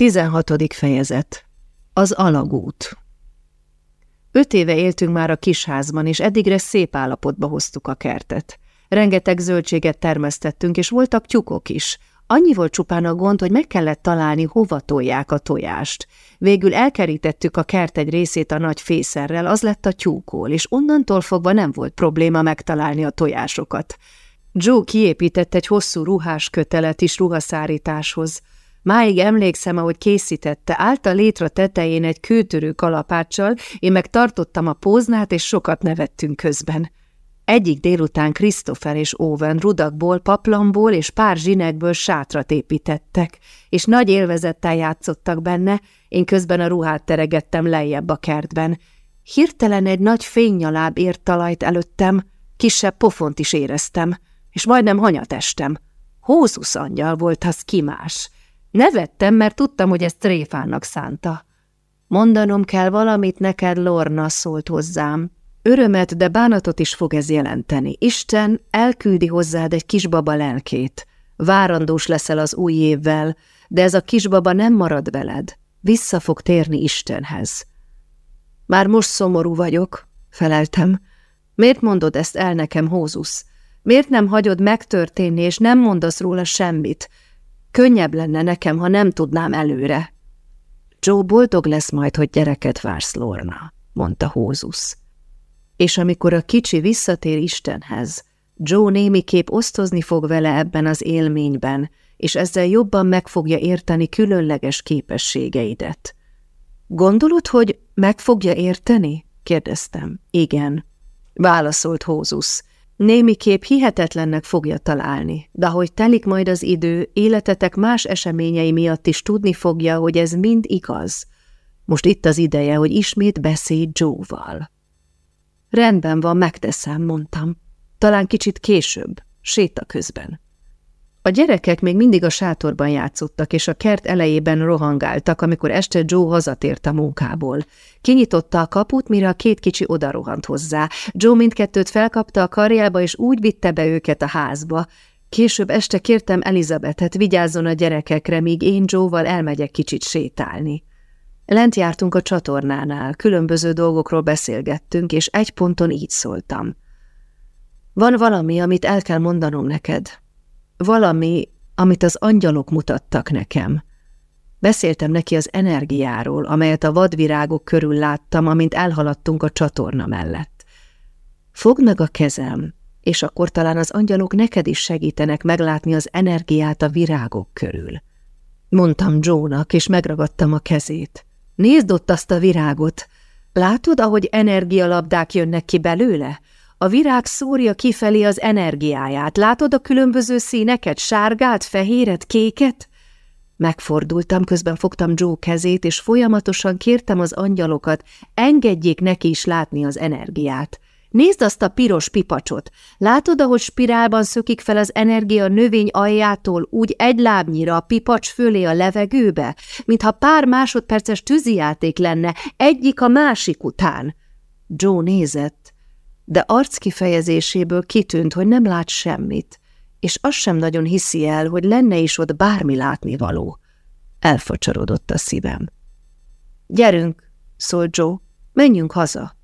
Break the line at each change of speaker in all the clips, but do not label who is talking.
16. fejezet Az alagút Öt éve éltünk már a kisházban, és eddigre szép állapotba hoztuk a kertet. Rengeteg zöldséget termesztettünk, és voltak tyukok is. Annyi volt csupán a gond, hogy meg kellett találni, hova tolják a tojást. Végül elkerítettük a kert egy részét a nagy fészerrel, az lett a tyúkól, és onnantól fogva nem volt probléma megtalálni a tojásokat. Joe kiépített egy hosszú ruhás kötelet is ruhaszárításhoz. Máig emlékszem, ahogy készítette, állt a létra tetején egy kőtörő kalapáccsal, én meg tartottam a póznát, és sokat nevettünk közben. Egyik délután Christopher és Owen rudakból, paplamból és pár zsinekből sátrat építettek, és nagy élvezettel játszottak benne, én közben a ruhát teregettem lejjebb a kertben. Hirtelen egy nagy fénynyaláb ért talajt előttem, kisebb pofont is éreztem, és majdnem hanyatestem. Hózusz angyal volt az kimás. Nevettem, mert tudtam, hogy ezt tréfának szánta. Mondanom kell valamit neked, Lorna, szólt hozzám. Örömet, de bánatot is fog ez jelenteni. Isten elküldi hozzád egy kisbaba lelkét. Várandós leszel az új évvel, de ez a kisbaba nem marad veled. Vissza fog térni Istenhez. Már most szomorú vagyok, feleltem. Miért mondod ezt el nekem, Hózusz? Miért nem hagyod megtörténni, és nem mondasz róla semmit? Könnyebb lenne nekem, ha nem tudnám előre. Joe boldog lesz majd, hogy gyereket vársz, Lorna, mondta Hózusz. És amikor a kicsi visszatér Istenhez, Joe némiképp osztozni fog vele ebben az élményben, és ezzel jobban meg fogja érteni különleges képességeidet. Gondolod, hogy meg fogja érteni? kérdeztem. Igen, válaszolt Hózusz. Némiképp hihetetlennek fogja találni, de ahogy telik majd az idő, életetek más eseményei miatt is tudni fogja, hogy ez mind igaz. Most itt az ideje, hogy ismét beszélj Joe-val. Rendben van, megteszem, mondtam. Talán kicsit később, séta közben. A gyerekek még mindig a sátorban játszottak, és a kert elejében rohangáltak, amikor este Joe hazatért a munkából. Kinyitotta a kaput, mire a két kicsi odarohant hozzá. Joe mindkettőt felkapta a karjába, és úgy vitte be őket a házba. Később este kértem Elizabetet, vigyázzon a gyerekekre, míg én Joe-val elmegyek kicsit sétálni. Lent jártunk a csatornánál, különböző dolgokról beszélgettünk, és egy ponton így szóltam. Van valami, amit el kell mondanom neked. Valami, amit az angyalok mutattak nekem. Beszéltem neki az energiáról, amelyet a vadvirágok körül láttam, amint elhaladtunk a csatorna mellett. Fogd meg a kezem, és akkor talán az angyalok neked is segítenek meglátni az energiát a virágok körül. Mondtam Jónak, és megragadtam a kezét. Nézd ott azt a virágot! Látod, ahogy energialabdák jönnek ki belőle? A virág szórja kifelé az energiáját. Látod a különböző színeket? Sárgát, fehéret, kéket? Megfordultam, közben fogtam Joe kezét, és folyamatosan kértem az angyalokat, engedjék neki is látni az energiát. Nézd azt a piros pipacsot. Látod, ahogy spirálban szökik fel az energia növény aljától úgy egy lábnyira a pipacs fölé a levegőbe, mintha pár másodperces tűzijáték lenne, egyik a másik után. Joe nézett, de arc kifejezéséből kitűnt, hogy nem lát semmit, és azt sem nagyon hiszi el, hogy lenne is ott bármi látnivaló. Elfacsarodott a szívem. Gyerünk, szólt Joe, menjünk haza.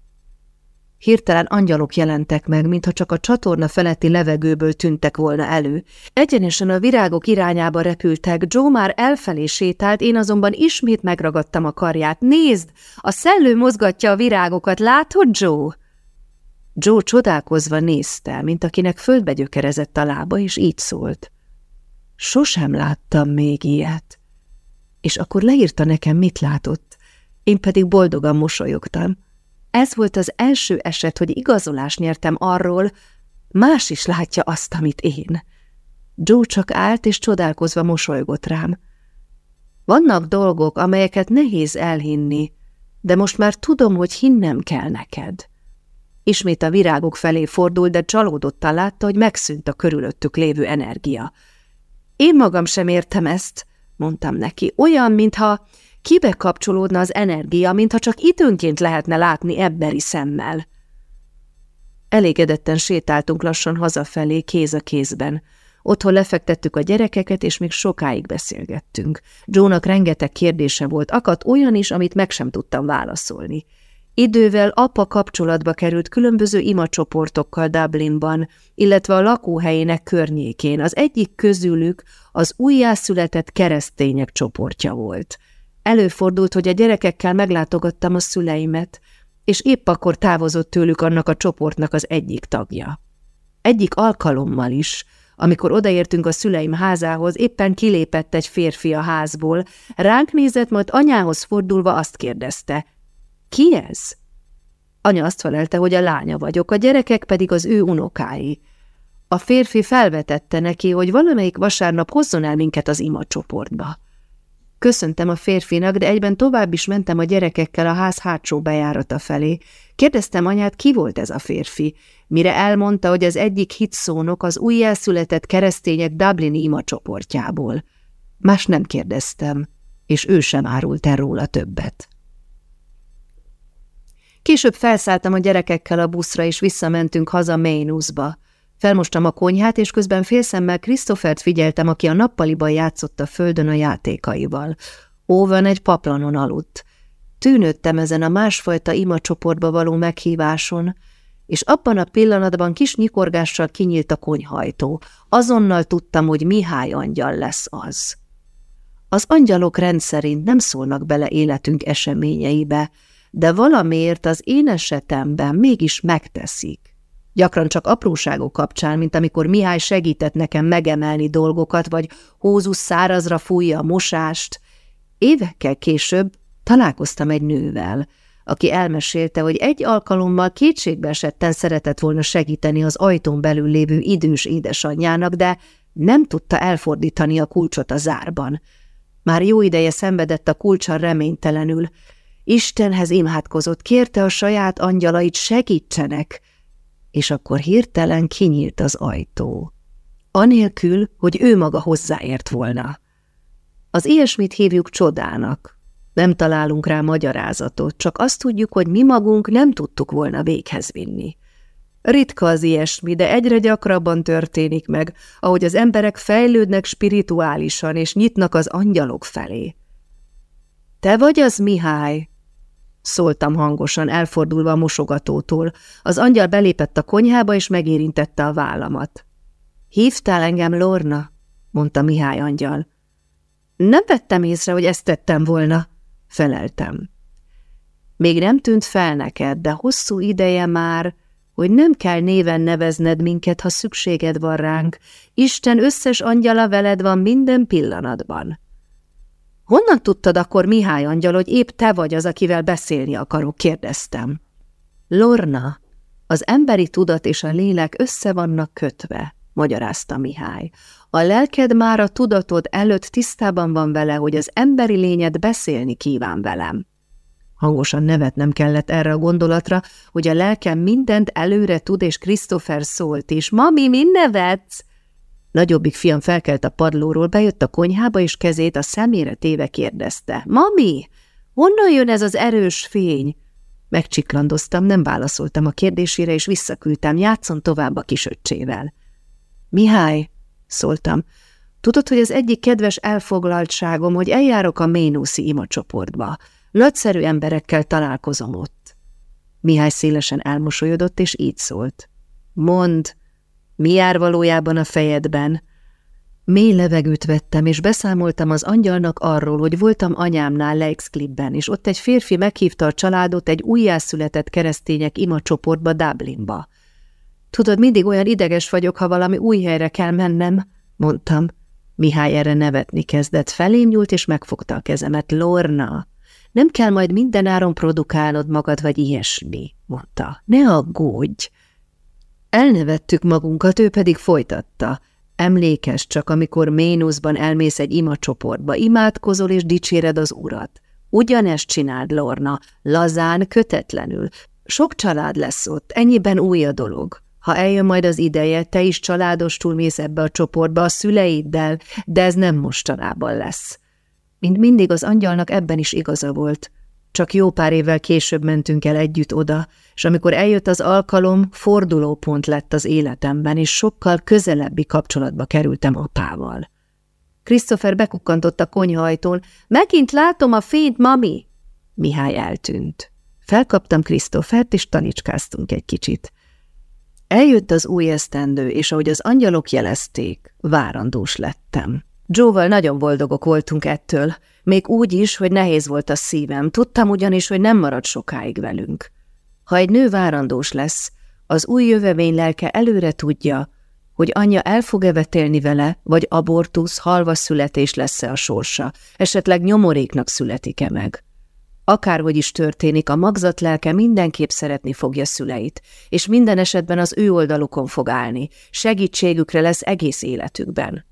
Hirtelen angyalok jelentek meg, mintha csak a csatorna feletti levegőből tűntek volna elő. Egyenesen a virágok irányába repültek, Joe már elfelé sétált, én azonban ismét megragadtam a karját. Nézd, a szellő mozgatja a virágokat, látod, Joe? Joe csodálkozva nézte, mint akinek földbe gyökerezett a lába, és így szólt. Sosem láttam még ilyet. És akkor leírta nekem, mit látott. Én pedig boldogan mosolyogtam. Ez volt az első eset, hogy igazolást nyertem arról, más is látja azt, amit én. Joe csak állt és csodálkozva mosolygott rám. Vannak dolgok, amelyeket nehéz elhinni, de most már tudom, hogy hinnem kell neked. Ismét a virágok felé fordult, de csalódottan látta, hogy megszűnt a körülöttük lévő energia. Én magam sem értem ezt, mondtam neki, olyan, mintha kibe kapcsolódna az energia, mintha csak időnként lehetne látni emberi szemmel. Elégedetten sétáltunk lassan hazafelé, kéz a kézben. Otthon lefektettük a gyerekeket, és még sokáig beszélgettünk. Joe-nak rengeteg kérdése volt, akadt olyan is, amit meg sem tudtam válaszolni. Idővel apa kapcsolatba került különböző imacsoportokkal Dublinban, illetve a lakóhelyének környékén. Az egyik közülük az újjászületett keresztények csoportja volt. Előfordult, hogy a gyerekekkel meglátogattam a szüleimet, és épp akkor távozott tőlük annak a csoportnak az egyik tagja. Egyik alkalommal is, amikor odaértünk a szüleim házához, éppen kilépett egy férfi a házból, ránk nézett, majd anyához fordulva azt kérdezte, ki ez? Anya azt felelte, hogy a lánya vagyok, a gyerekek pedig az ő unokái. A férfi felvetette neki, hogy valamelyik vasárnap hozzon el minket az ima csoportba. Köszöntem a férfinak, de egyben tovább is mentem a gyerekekkel a ház hátsó bejárata felé. Kérdeztem anyát, ki volt ez a férfi, mire elmondta, hogy az egyik hitszónok az újjászületett keresztények Dublini ima csoportjából. Más nem kérdeztem, és ő sem árult el róla többet. Később felszálltam a gyerekekkel a buszra, és visszamentünk haza Mainusba. Felmostam a konyhát, és közben félszemmel Christophert figyeltem, aki a nappaliban játszott a földön a játékaival. Óvan egy paplanon aludt. Tűnődtem ezen a másfajta imacsoportba való meghíváson, és abban a pillanatban kis nyikorgással kinyílt a konyhajtó. Azonnal tudtam, hogy Mihály angyal lesz az. Az angyalok rendszerint nem szólnak bele életünk eseményeibe, de valamiért az én esetemben mégis megteszik. Gyakran csak apróságok kapcsán, mint amikor Mihály segített nekem megemelni dolgokat, vagy hózus szárazra fújja a mosást. Évekkel később találkoztam egy nővel, aki elmesélte, hogy egy alkalommal kétségbe esetten szeretett volna segíteni az ajtón belül lévő idős édesanyjának, de nem tudta elfordítani a kulcsot a zárban. Már jó ideje szenvedett a kulcsal reménytelenül, Istenhez imádkozott, kérte a saját angyalait segítsenek, és akkor hirtelen kinyílt az ajtó. Anélkül, hogy ő maga hozzáért volna. Az ilyesmit hívjuk csodának. Nem találunk rá magyarázatot, csak azt tudjuk, hogy mi magunk nem tudtuk volna véghez vinni. Ritka az ilyesmi, de egyre gyakrabban történik meg, ahogy az emberek fejlődnek spirituálisan és nyitnak az angyalok felé. – Te vagy az, Mihály? Szóltam hangosan, elfordulva a mosogatótól. Az angyal belépett a konyhába, és megérintette a vállamat. Hívtál engem, Lorna? mondta Mihály angyal. Nem vettem észre, hogy ezt tettem volna, feleltem. Még nem tűnt fel neked, de hosszú ideje már, hogy nem kell néven nevezned minket, ha szükséged van ránk. Isten összes angyala veled van minden pillanatban. Honnan tudtad akkor, Mihály angyal, hogy épp te vagy az, akivel beszélni akarok, kérdeztem. Lorna, az emberi tudat és a lélek össze vannak kötve, magyarázta Mihály. A lelked már a tudatod előtt tisztában van vele, hogy az emberi lényed beszélni kíván velem. Hangosan nevetnem kellett erre a gondolatra, hogy a lelkem mindent előre tud, és Christopher szólt is. – Mami, mi nevetsz? Nagyobbik fiam felkelt a padlóról, bejött a konyhába, és kezét a szemére téve kérdezte. – Mami, honnan jön ez az erős fény? Megcsiklandoztam, nem válaszoltam a kérdésére, és visszaküldtem, játszon tovább a kisöccsével. – Mihály, szóltam, tudod, hogy az egyik kedves elfoglaltságom, hogy eljárok a Ménuszi imacsoportba. Nagyszerű emberekkel találkozom ott. Mihály szélesen elmosolyodott, és így szólt. – Mond, mi jár valójában a fejedben? Mély levegőt vettem, és beszámoltam az angyalnak arról, hogy voltam anyámnál Leixclifben, és ott egy férfi meghívta a családot egy újjászületett keresztények ima csoportba Dublinba. Tudod, mindig olyan ideges vagyok, ha valami új helyre kell mennem, mondtam. Mihály erre nevetni kezdett, felém nyúlt, és megfogta a kezemet. Lorna, nem kell majd mindenáron produkálnod magad, vagy ilyesmi, mondta. Ne aggódj! Elnevettük magunkat, ő pedig folytatta. Emlékezz csak, amikor Ménuszban elmész egy imacsoportba, imádkozol és dicséred az urat. Ugyanezt csináld, Lorna, lazán, kötetlenül. Sok család lesz ott, ennyiben új a dolog. Ha eljön majd az ideje, te is családostul mész ebbe a csoportba a szüleiddel, de ez nem mostanában lesz. Mint mindig az angyalnak ebben is igaza volt. Csak jó pár évvel később mentünk el együtt oda, és amikor eljött az alkalom, fordulópont lett az életemben, és sokkal közelebbi kapcsolatba kerültem apával. Christopher bekukkantott a konyhajtón. Megint látom a fényt, mami! Mihály eltűnt. Felkaptam Christophert, és tanicskáztunk egy kicsit. Eljött az új esztendő, és ahogy az angyalok jelezték, várandós lettem. Joe-val nagyon boldogok voltunk ettől, még úgy is, hogy nehéz volt a szívem, tudtam ugyanis, hogy nem marad sokáig velünk. Ha egy nő várandós lesz, az új jövevény lelke előre tudja, hogy anyja el fog-e vetélni vele, vagy abortusz, halva születés lesz-e a sorsa, esetleg nyomoréknak születik-e meg. Akárhogy is történik, a magzat lelke mindenképp szeretni fogja szüleit, és minden esetben az ő oldalukon fog állni, segítségükre lesz egész életükben.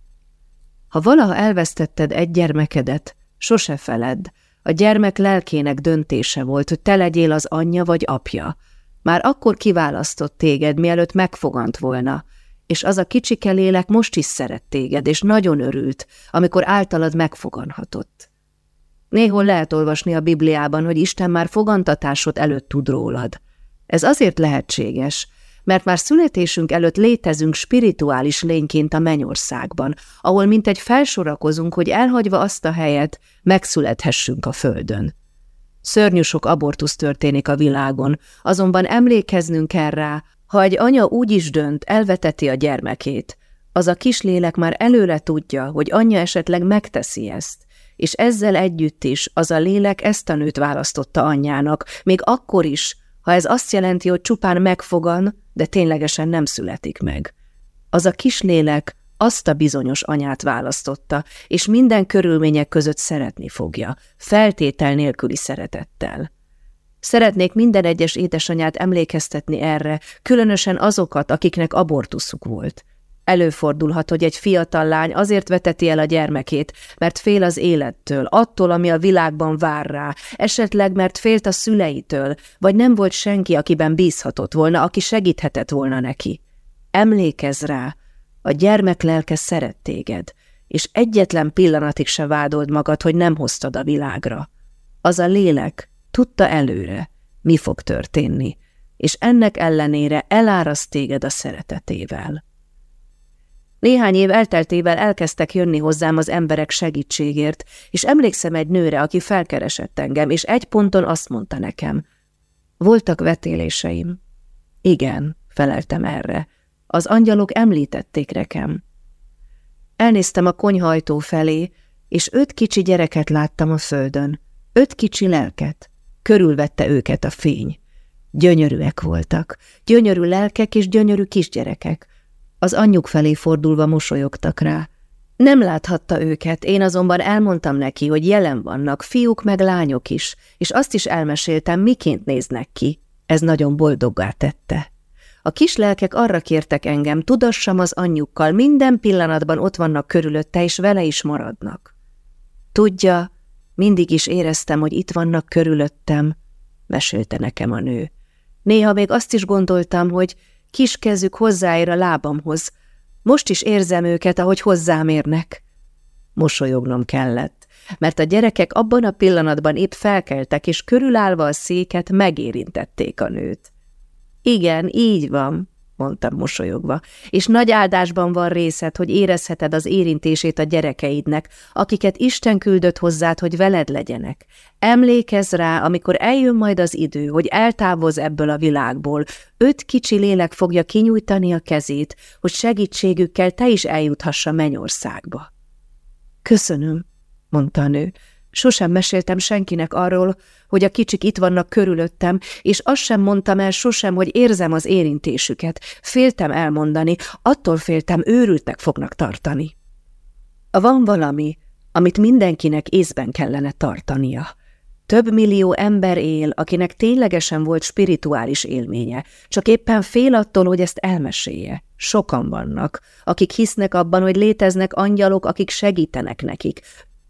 Ha valaha elvesztetted egy gyermekedet, sose feledd, a gyermek lelkének döntése volt, hogy te legyél az anyja vagy apja. Már akkor kiválasztott téged, mielőtt megfogant volna, és az a kicsike lélek most is szeret téged, és nagyon örült, amikor általad megfoganhatott. Néhol lehet olvasni a Bibliában, hogy Isten már fogantatásod előtt tud rólad. Ez azért lehetséges, mert már születésünk előtt létezünk spirituális lényként a mennyországban, ahol mintegy felsorakozunk, hogy elhagyva azt a helyet, megszülethessünk a földön. Szörnyű sok abortusz történik a világon, azonban emlékeznünk kell rá, ha egy anya úgy is dönt, elveteti a gyermekét, az a kislélek már előre tudja, hogy anyja esetleg megteszi ezt, és ezzel együtt is az a lélek ezt a nőt választotta anyjának, még akkor is, ha ez azt jelenti, hogy csupán megfogan, de ténylegesen nem születik meg. Az a kislélek azt a bizonyos anyát választotta, és minden körülmények között szeretni fogja, feltétel nélküli szeretettel. Szeretnék minden egyes édesanyát emlékeztetni erre, különösen azokat, akiknek abortuszuk volt. Előfordulhat, hogy egy fiatal lány azért veteti el a gyermekét, mert fél az élettől, attól, ami a világban vár rá, esetleg mert félt a szüleitől, vagy nem volt senki, akiben bízhatott volna, aki segíthetett volna neki. Emlékezz rá, a gyermek lelke szeret téged, és egyetlen pillanatig se vádold magad, hogy nem hoztad a világra. Az a lélek tudta előre, mi fog történni, és ennek ellenére eláraszt téged a szeretetével. Néhány év elteltével elkezdtek jönni hozzám az emberek segítségért, és emlékszem egy nőre, aki felkeresett engem, és egy ponton azt mondta nekem. Voltak vetéléseim. Igen, feleltem erre. Az angyalok említették nekem. Elnéztem a konyhajtó felé, és öt kicsi gyereket láttam a földön. Öt kicsi lelket. Körülvette őket a fény. Gyönyörűek voltak, gyönyörű lelkek és gyönyörű kisgyerekek. Az anyjuk felé fordulva mosolyogtak rá. Nem láthatta őket, én azonban elmondtam neki, hogy jelen vannak fiúk meg lányok is, és azt is elmeséltem, miként néznek ki. Ez nagyon boldoggá tette. A kislelkek arra kértek engem, tudassam az anyjukkal, minden pillanatban ott vannak körülötte, és vele is maradnak. Tudja, mindig is éreztem, hogy itt vannak körülöttem, mesélte nekem a nő. Néha még azt is gondoltam, hogy kis kezük hozzáér a lábamhoz. Most is érzem őket, ahogy hozzám érnek. Mosolyognom kellett, mert a gyerekek abban a pillanatban épp felkeltek, és körülállva a széket megérintették a nőt. Igen, így van, mondtam mosolyogva, és nagy áldásban van részed, hogy érezheted az érintését a gyerekeidnek, akiket Isten küldött hozzád, hogy veled legyenek. Emlékezz rá, amikor eljön majd az idő, hogy eltávoz ebből a világból, öt kicsi lélek fogja kinyújtani a kezét, hogy segítségükkel te is eljuthassa mennyországba. Köszönöm, mondta a nő, Sosem meséltem senkinek arról, hogy a kicsik itt vannak körülöttem, és azt sem mondtam el sosem, hogy érzem az érintésüket. Féltem elmondani, attól féltem, őrültnek fognak tartani. Van valami, amit mindenkinek észben kellene tartania. Több millió ember él, akinek ténylegesen volt spirituális élménye, csak éppen fél attól, hogy ezt elmesélje. Sokan vannak, akik hisznek abban, hogy léteznek angyalok, akik segítenek nekik,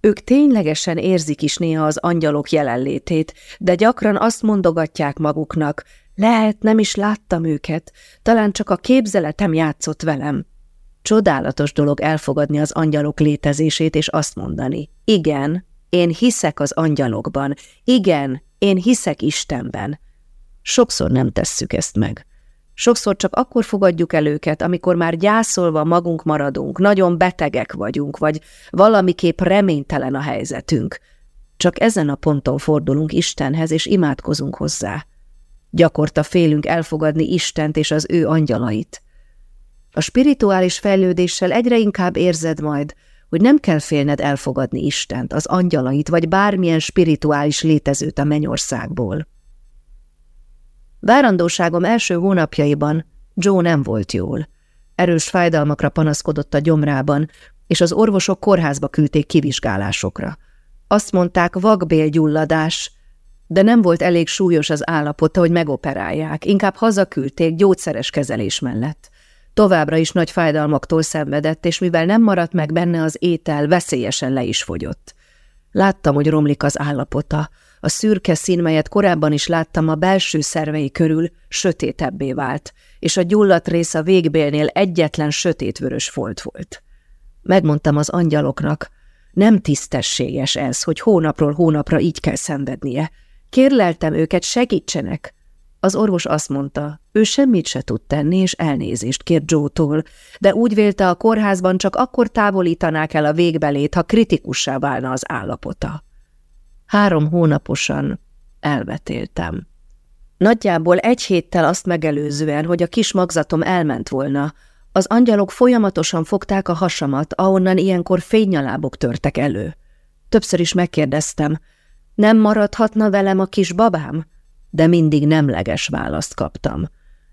ők ténylegesen érzik is néha az angyalok jelenlétét, de gyakran azt mondogatják maguknak, lehet, nem is láttam őket, talán csak a képzeletem játszott velem. Csodálatos dolog elfogadni az angyalok létezését és azt mondani, igen, én hiszek az angyalokban, igen, Én hiszek Istenben. Sokszor nem tesszük ezt meg. Sokszor csak akkor fogadjuk el őket, amikor már gyászolva magunk maradunk, nagyon betegek vagyunk, vagy valamiképp reménytelen a helyzetünk. Csak ezen a ponton fordulunk Istenhez, és imádkozunk hozzá. Gyakorta félünk elfogadni Istent és az ő angyalait. A spirituális fejlődéssel egyre inkább érzed majd, hogy nem kell félned elfogadni Istent, az angyalait, vagy bármilyen spirituális létezőt a mennyországból. Várandóságom első hónapjaiban Joe nem volt jól. Erős fájdalmakra panaszkodott a gyomrában, és az orvosok kórházba küldték kivizsgálásokra. Azt mondták vakbélgyulladás, de nem volt elég súlyos az állapota, hogy megoperálják, inkább hazaküldték gyógyszeres kezelés mellett. Továbbra is nagy fájdalmaktól szenvedett, és mivel nem maradt meg benne az étel, veszélyesen le is fogyott. Láttam, hogy romlik az állapota. A szürke szín, melyet korábban is láttam a belső szervei körül, sötétebbé vált, és a gyulladt rész a végbélnél egyetlen sötétvörös folt volt. Megmondtam az angyaloknak, nem tisztességes ez, hogy hónapról hónapra így kell szenvednie. Kérleltem őket, segítsenek. Az orvos azt mondta, ő semmit se tud tenni, és elnézést kért Joe-tól, de úgy vélte a kórházban csak akkor távolítanák el a végbelét, ha kritikussá válna az állapota. Három hónaposan elvetéltem. Nagyjából egy héttel azt megelőzően, hogy a kis magzatom elment volna, az angyalok folyamatosan fogták a hasamat, ahonnan ilyenkor fénynyalábok törtek elő. Többször is megkérdeztem, nem maradhatna velem a kis babám? De mindig nemleges választ kaptam.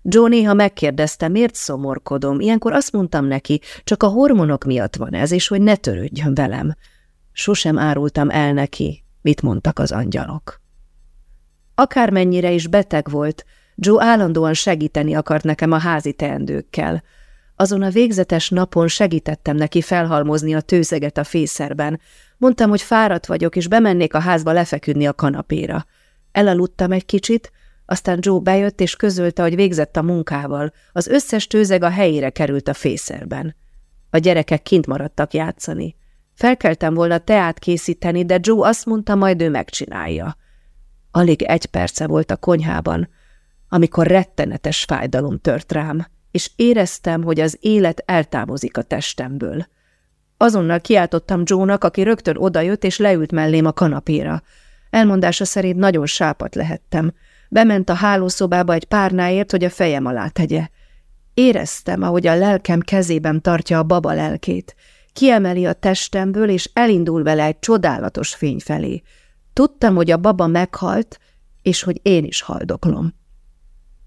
Joe néha megkérdezte, miért szomorkodom, ilyenkor azt mondtam neki, csak a hormonok miatt van ez, és hogy ne törődjön velem. Sosem árultam el neki, mit mondtak az angyalok. Akármennyire is beteg volt, Joe állandóan segíteni akart nekem a házi teendőkkel. Azon a végzetes napon segítettem neki felhalmozni a tőzeget a fészerben. Mondtam, hogy fáradt vagyok, és bemennék a házba lefeküdni a kanapéra. Elaludtam egy kicsit, aztán Joe bejött és közölte, hogy végzett a munkával. Az összes tőzeg a helyére került a fészerben. A gyerekek kint maradtak játszani. Felkeltem volna teát készíteni, de Joe azt mondta, majd ő megcsinálja. Alig egy perce volt a konyhában, amikor rettenetes fájdalom tört rám, és éreztem, hogy az élet eltávozik a testemből. Azonnal kiáltottam Joe-nak, aki rögtön odajött és leült mellém a kanapéra. Elmondása szerint nagyon sápat lehettem. Bement a hálószobába egy párnáért, hogy a fejem alá tegye. Éreztem, ahogy a lelkem kezében tartja a baba lelkét. Kiemeli a testemből, és elindul vele egy csodálatos fény felé. Tudtam, hogy a baba meghalt, és hogy én is haldoklom.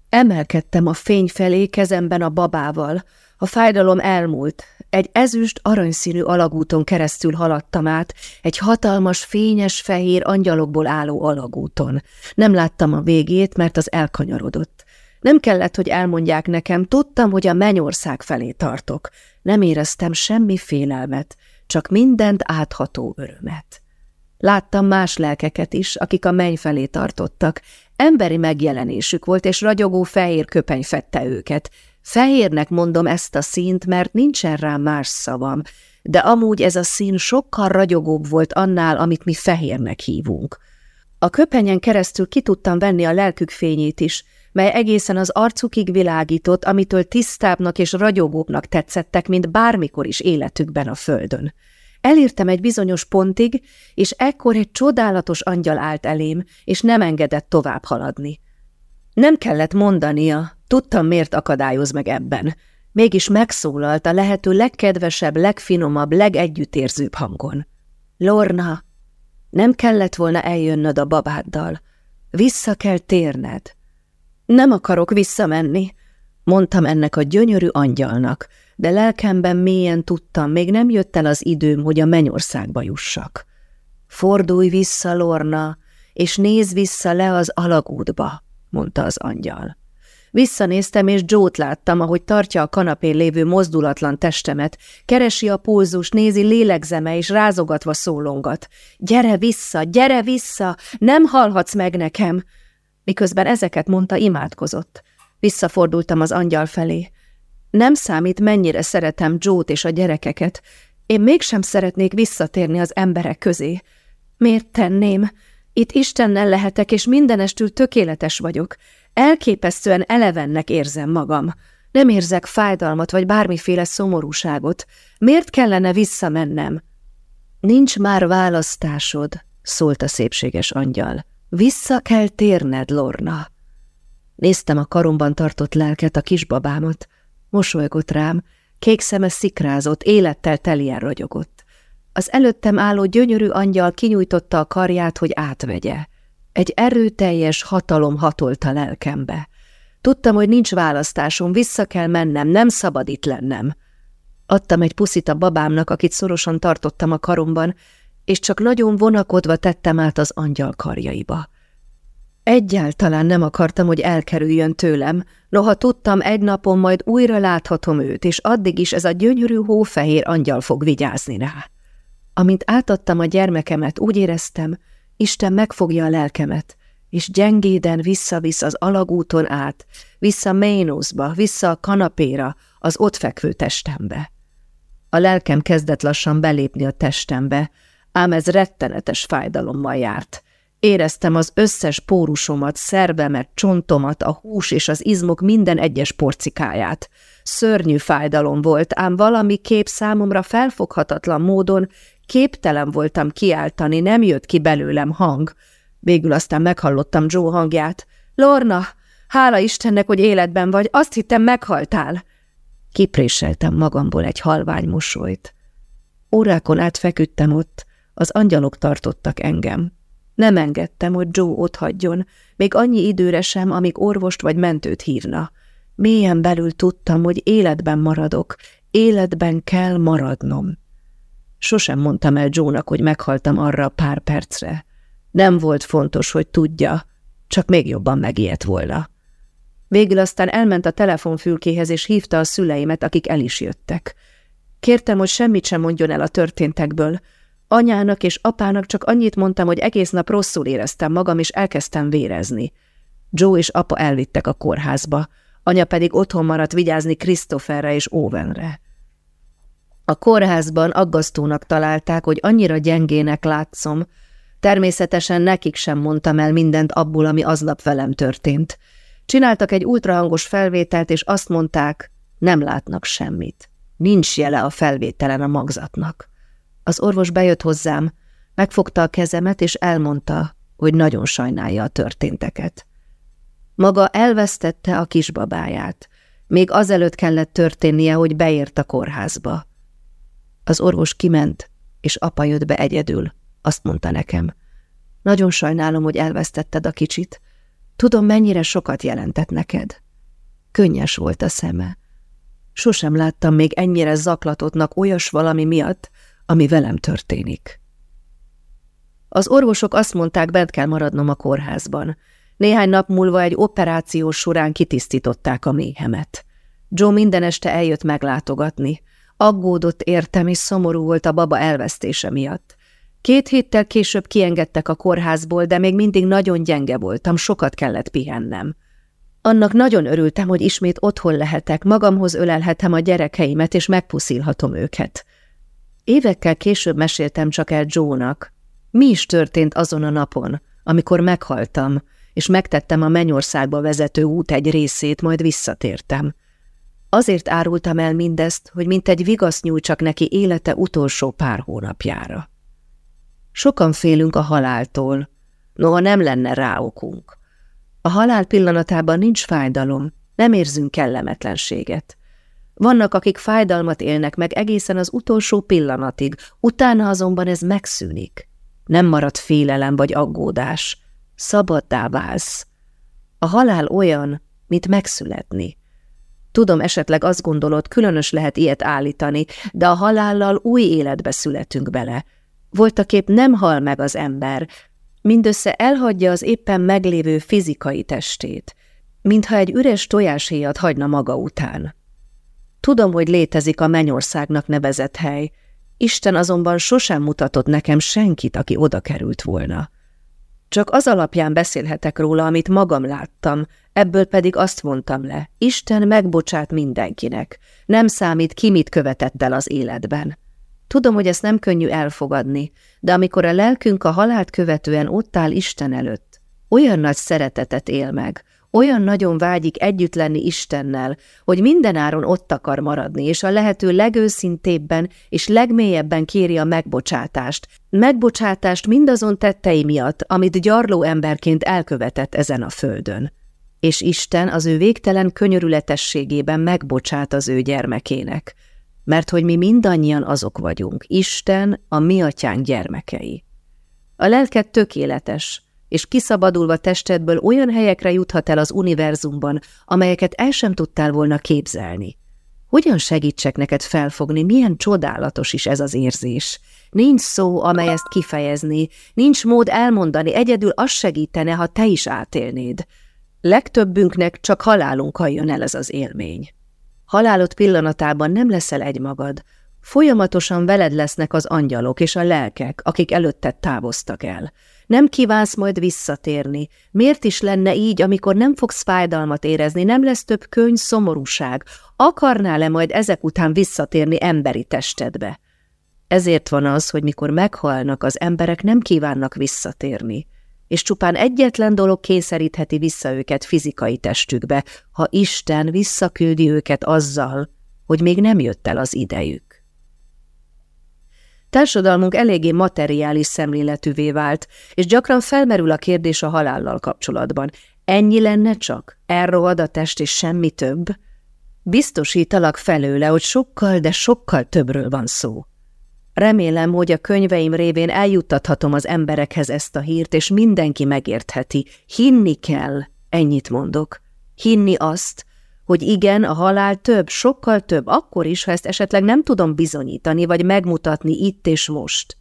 Emelkedtem a fény felé kezemben a babával. A fájdalom elmúlt. Egy ezüst aranyszínű alagúton keresztül haladtam át, egy hatalmas, fényes, fehér angyalokból álló alagúton. Nem láttam a végét, mert az elkanyarodott. Nem kellett, hogy elmondják nekem, tudtam, hogy a mennyország felé tartok. Nem éreztem semmi félelmet, csak mindent átható örömet. Láttam más lelkeket is, akik a menny felé tartottak. Emberi megjelenésük volt, és ragyogó fehér köpeny fette őket. Fehérnek mondom ezt a színt, mert nincsen rá más szavam, de amúgy ez a szín sokkal ragyogóbb volt annál, amit mi fehérnek hívunk. A köpenyen keresztül ki tudtam venni a lelkük fényét is, mely egészen az arcukig világított, amitől tisztábbnak és ragyogóbbnak tetszettek, mint bármikor is életükben a földön. Elértem egy bizonyos pontig, és ekkor egy csodálatos angyal állt elém, és nem engedett tovább haladni. Nem kellett mondania, tudtam, miért akadályoz meg ebben. Mégis megszólalt a lehető legkedvesebb, legfinomabb, legegyüttérzőbb hangon. Lorna, nem kellett volna eljönnöd a babáddal. Vissza kell térned. Nem akarok visszamenni, mondtam ennek a gyönyörű angyalnak, de lelkemben mélyen tudtam, még nem jött el az időm, hogy a mennyországba jussak. Fordulj vissza, Lorna, és nézz vissza le az alagútba, mondta az angyal. Visszanéztem, és Jót láttam, ahogy tartja a kanapén lévő mozdulatlan testemet, keresi a pulzus, nézi lélegzeme, és rázogatva szólongat. Gyere vissza, gyere vissza, nem halhatsz meg nekem! Miközben ezeket mondta, imádkozott. Visszafordultam az angyal felé. Nem számít, mennyire szeretem Jót és a gyerekeket. Én mégsem szeretnék visszatérni az emberek közé. Miért tenném? Itt Istennel lehetek, és mindenestül tökéletes vagyok. Elképesztően elevennek érzem magam. Nem érzek fájdalmat, vagy bármiféle szomorúságot. Miért kellene visszamennem? Nincs már választásod, szólt a szépséges angyal. Vissza kell térned, Lorna. Néztem a karomban tartott lelket, a kisbabámat. Mosolygott rám, kék szeme szikrázott, élettel telien ragyogott. Az előttem álló gyönyörű angyal kinyújtotta a karját, hogy átvegye. Egy erőteljes hatalom hatolt a lelkembe. Tudtam, hogy nincs választásom, vissza kell mennem, nem szabad itt lennem. Adtam egy puszit a babámnak, akit szorosan tartottam a karomban, és csak nagyon vonakodva tettem át az angyal karjaiba. Egyáltalán nem akartam, hogy elkerüljön tőlem, noha tudtam, egy napon majd újra láthatom őt, és addig is ez a gyönyörű hófehér angyal fog vigyázni rá. Amint átadtam a gyermekemet, úgy éreztem, Isten megfogja a lelkemet, és gyengéden visszavisz az alagúton át, vissza Ménuszba, vissza a kanapéra, az ott fekvő testembe. A lelkem kezdett lassan belépni a testembe, ám ez rettenetes fájdalommal járt. Éreztem az összes pórusomat, szervemet, csontomat, a hús és az izmok minden egyes porcikáját. Szörnyű fájdalom volt, ám valami kép számomra felfoghatatlan módon képtelen voltam kiáltani, nem jött ki belőlem hang. Végül aztán meghallottam Joe hangját. Lorna, hála Istennek, hogy életben vagy, azt hittem meghaltál. Kipréseltem magamból egy halvány mosolyt. Órákon át feküdtem ott, az angyalok tartottak engem. Nem engedtem, hogy Joe otthagyjon, még annyi időre sem, amíg orvost vagy mentőt hívna. Mélyen belül tudtam, hogy életben maradok, életben kell maradnom. Sosem mondtam el Joe-nak, hogy meghaltam arra pár percre. Nem volt fontos, hogy tudja, csak még jobban megijedt volna. Végül aztán elment a telefonfülkéhez, és hívta a szüleimet, akik el is jöttek. Kértem, hogy semmit sem mondjon el a történtekből, Anyának és apának csak annyit mondtam, hogy egész nap rosszul éreztem magam, és elkezdtem vérezni. Joe és apa elvittek a kórházba, anya pedig otthon maradt vigyázni Christopherre és Owenre. A kórházban aggasztónak találták, hogy annyira gyengének látszom, természetesen nekik sem mondtam el mindent abból, ami aznap velem történt. Csináltak egy ultrahangos felvételt, és azt mondták, nem látnak semmit. Nincs jele a felvételen a magzatnak. Az orvos bejött hozzám, megfogta a kezemet, és elmondta, hogy nagyon sajnálja a történteket. Maga elvesztette a kisbabáját. Még azelőtt kellett történnie, hogy beért a kórházba. Az orvos kiment, és apa jött be egyedül. Azt mondta nekem. Nagyon sajnálom, hogy elvesztetted a kicsit. Tudom, mennyire sokat jelentett neked. Könnyes volt a szeme. Sosem láttam még ennyire zaklatottnak olyas valami miatt, ami velem történik. Az orvosok azt mondták, bent kell maradnom a kórházban. Néhány nap múlva egy operáció során kitisztították a méhemet. Joe minden este eljött meglátogatni. Aggódott értem, és szomorú volt a baba elvesztése miatt. Két héttel később kiengedtek a kórházból, de még mindig nagyon gyenge voltam, sokat kellett pihennem. Annak nagyon örültem, hogy ismét otthon lehetek, magamhoz ölelhetem a gyerekeimet, és megpuszilhatom őket. Évekkel később meséltem csak el Joe-nak. Mi is történt azon a napon, amikor meghaltam, és megtettem a mennyországba vezető út egy részét, majd visszatértem. Azért árultam el mindezt, hogy mint egy vigasz nyújtsak neki élete utolsó pár hónapjára. Sokan félünk a haláltól, noha nem lenne rá okunk. A halál pillanatában nincs fájdalom, nem érzünk kellemetlenséget. Vannak, akik fájdalmat élnek meg egészen az utolsó pillanatig, utána azonban ez megszűnik. Nem marad félelem vagy aggódás. Szabaddá válsz. A halál olyan, mint megszületni. Tudom, esetleg azt gondolod, különös lehet ilyet állítani, de a halállal új életbe születünk bele. Voltaképp nem hal meg az ember, mindössze elhagyja az éppen meglévő fizikai testét, mintha egy üres tojáshéjat hagyna maga után. Tudom, hogy létezik a mennyországnak nevezett hely, Isten azonban sosem mutatott nekem senkit, aki oda került volna. Csak az alapján beszélhetek róla, amit magam láttam, ebből pedig azt mondtam le, Isten megbocsát mindenkinek, nem számít ki mit követett el az életben. Tudom, hogy ezt nem könnyű elfogadni, de amikor a lelkünk a halált követően ott áll Isten előtt, olyan nagy szeretetet él meg, olyan nagyon vágyik együtt lenni Istennel, hogy mindenáron ott akar maradni, és a lehető legőszintébben és legmélyebben kéri a megbocsátást. Megbocsátást mindazon tettei miatt, amit gyarló emberként elkövetett ezen a földön. És Isten az ő végtelen könyörületességében megbocsát az ő gyermekének, mert hogy mi mindannyian azok vagyunk, Isten a mi atyánk gyermekei. A lelked tökéletes, és kiszabadulva testedből olyan helyekre juthat el az univerzumban, amelyeket el sem tudtál volna képzelni. Hogyan segítsek neked felfogni, milyen csodálatos is ez az érzés? Nincs szó, amely ezt kifejezni, nincs mód elmondani, egyedül az segítene, ha te is átélnéd. Legtöbbünknek csak halálunkkal jön el ez az élmény. Halálod pillanatában nem leszel egymagad, folyamatosan veled lesznek az angyalok és a lelkek, akik előtted távoztak el. Nem kívánsz majd visszatérni. Miért is lenne így, amikor nem fogsz fájdalmat érezni, nem lesz több könyv, szomorúság? Akarnál-e majd ezek után visszatérni emberi testedbe? Ezért van az, hogy mikor meghalnak, az emberek nem kívánnak visszatérni, és csupán egyetlen dolog kényszerítheti vissza őket fizikai testükbe, ha Isten visszaküldi őket azzal, hogy még nem jött el az idejük. Társadalmunk eléggé materiális szemléletűvé vált, és gyakran felmerül a kérdés a halállal kapcsolatban. Ennyi lenne csak? Elrohad a test és semmi több? Biztosítalak felőle, hogy sokkal, de sokkal többről van szó. Remélem, hogy a könyveim révén eljuttathatom az emberekhez ezt a hírt, és mindenki megértheti. Hinni kell, ennyit mondok. Hinni azt, hogy igen, a halál több, sokkal több, akkor is, ha ezt esetleg nem tudom bizonyítani, vagy megmutatni itt és most.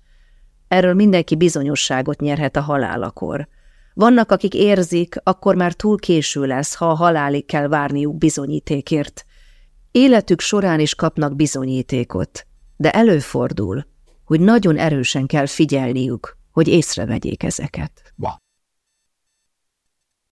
Erről mindenki bizonyosságot nyerhet a halálakor. Vannak, akik érzik, akkor már túl késő lesz, ha a halálig kell várniuk bizonyítékért. Életük során is kapnak bizonyítékot, de előfordul, hogy nagyon erősen kell figyelniük, hogy észrevegyék ezeket.